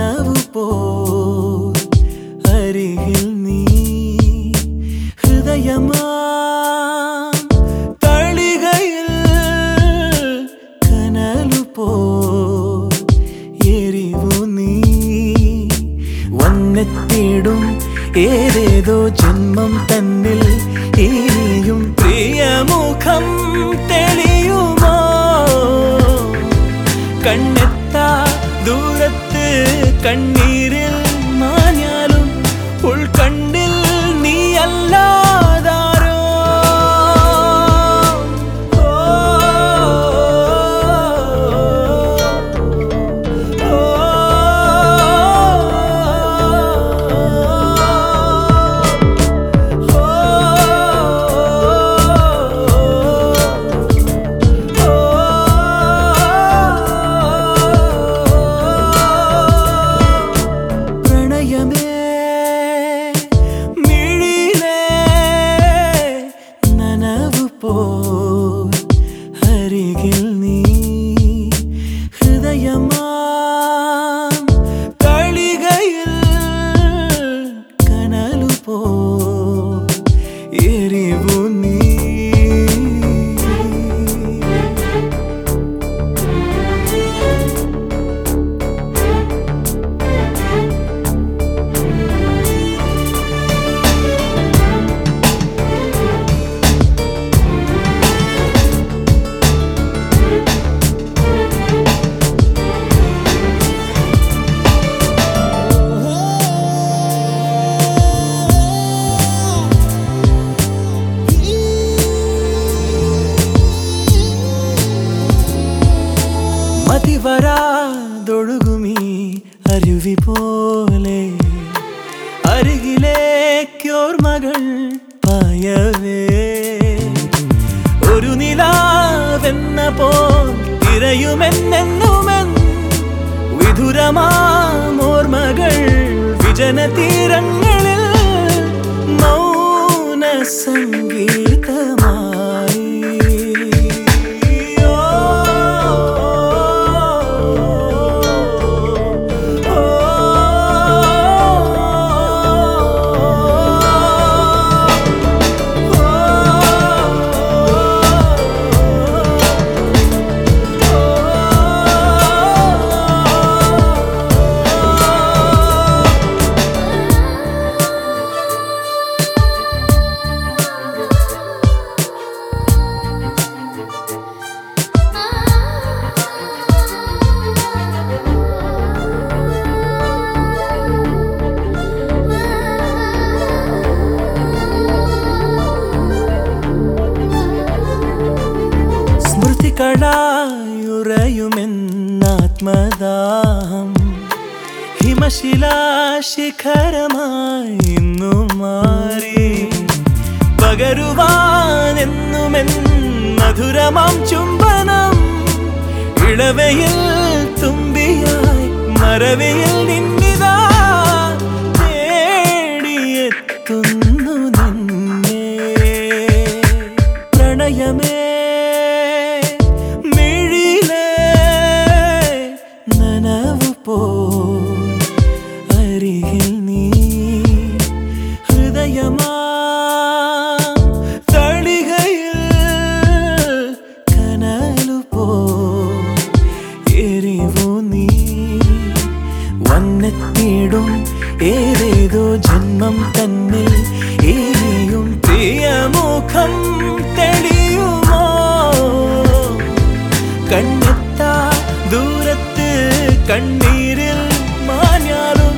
നനവു പോ അരികിൽ നീ ഹൃദയമാ തളികയിൽ കനലു പോ എരിവു നീ വന്നെത്തിയിടും ഏതേതോ ജന്മം തന്നിൽ ഈ മതിവരാതൊഴുകുമീ അരുവി പോലെ. അരികിലേക്കോർമകൾ പായവേ. ഒരു നിലാവെന്ന പോൽ തിരയുമെന്നെന്നുമെൻ വിധുരമാമോർമകൾ വിജന തീരങ്ങളിൽ മൗന സംഗീതമായി സ്മൃതികളായുറയുമെന്നാത്മദാഹം ഹിമശിലാശിഖരമായി ഇന്നു മാറി പകരുവാനെന്നുമെൻ മധുരമാം ചുംബനം. ഇളവയിൽ തുമ്പിയായി മറവിയിൽ നിന്നിതാ ഏതേതോ ജന്മം തന്നിൽ ഇനിയും പ്രിയമുഖം തെളിയുമോ കണ്ണെത്താ ദൂരത്ത് കണ്ണീരിൽ മാഞ്ഞാലോ